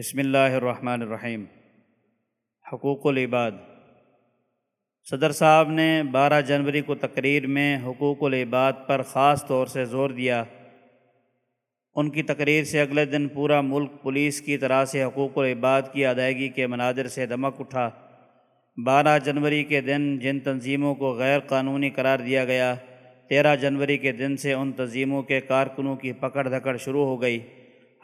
بسم اللہ الرحمن الرحیم۔ حقوق العباد۔ صدر صاحب نے بارہ جنوری کو تقریر میں حقوق العباد پر خاص طور سے زور دیا۔ ان کی تقریر سے اگلے دن پورا ملک پولیس کی طرح سے حقوق العباد کی ادائیگی کے مناظر سے دمک اٹھا۔ بارہ جنوری کے دن جن تنظیموں کو غیر قانونی قرار دیا گیا، تیرہ جنوری کے دن سے ان تنظیموں کے کارکنوں کی پکڑ دھکڑ شروع ہو گئی۔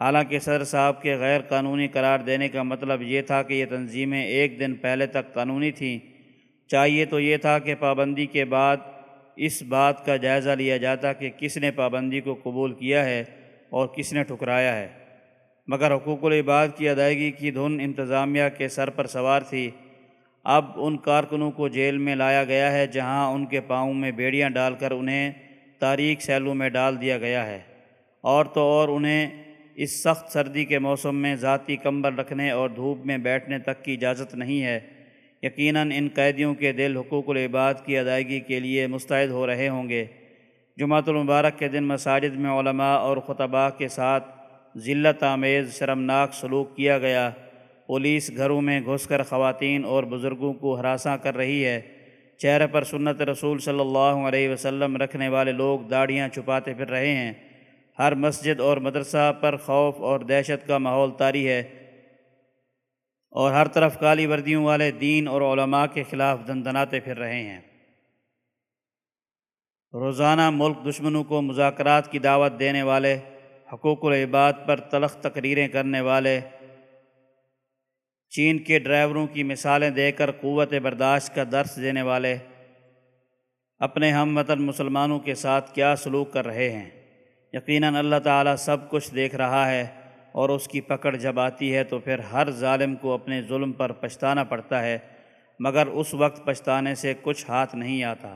حالانکہ صدر صاحب کے غیر قانونی قرار دینے کا مطلب یہ تھا کہ یہ تنظیمیں ایک دن پہلے تک قانونی تھیں۔ چاہیے تو یہ تھا کہ پابندی کے بعد اس بات کا جائزہ لیا جاتا کہ کس نے پابندی کو قبول کیا ہے اور کس نے ٹھکرایا ہے۔ مگر حقوق العباد کی ادائیگی کی دھن انتظامیہ کے سر پر سوار تھی۔ اب ان کارکنوں کو جیل میں لایا گیا ہے جہاں ان کے پاؤں میں بیڑیاں ڈال کر انہیں تاریخ سیلوں میں ڈال دیا گیا ہے۔ اور تو اور انہیں اس سخت سردی کے موسم میں ذاتی کمبل رکھنے اور دھوپ میں بیٹھنے تک کی اجازت نہیں ہے۔ یقیناً ان قیدیوں کے دل حقوق العباد کی ادائیگی کے لیے مستعد ہو رہے ہوں گے۔ جمعۃ المبارک کے دن مساجد میں علماء اور خطباء کے ساتھ ذلت آمیز شرمناک سلوک کیا گیا۔ پولیس گھروں میں گھس کر خواتین اور بزرگوں کو ہراساں کر رہی ہے۔ چہرے پر سنت رسول صلی اللہ علیہ وسلم رکھنے والے لوگ داڑیاں چھپاتے پھر رہے ہیں۔ ہر مسجد اور مدرسہ پر خوف اور دہشت کا ماحول طاری ہے اور ہر طرف کالی وردیوں والے دین اور علماء کے خلاف دندناتے پھر رہے ہیں۔ روزانہ ملک دشمنوں کو مذاکرات کی دعوت دینے والے، حقوق العباد پر تلخ تقریریں کرنے والے، چین کے ڈرائیوروں کی مثالیں دے کر قوت برداشت کا درس دینے والے، اپنے ہم وطن مسلمانوں کے ساتھ کیا سلوک کر رہے ہیں۔ یقیناً اللہ تعالیٰ سب کچھ دیکھ رہا ہے اور اس کی پکڑ جب آتی ہے تو پھر ہر ظالم کو اپنے ظلم پر پچھتانا پڑتا ہے، مگر اس وقت پچھتانے سے کچھ ہاتھ نہیں آتا۔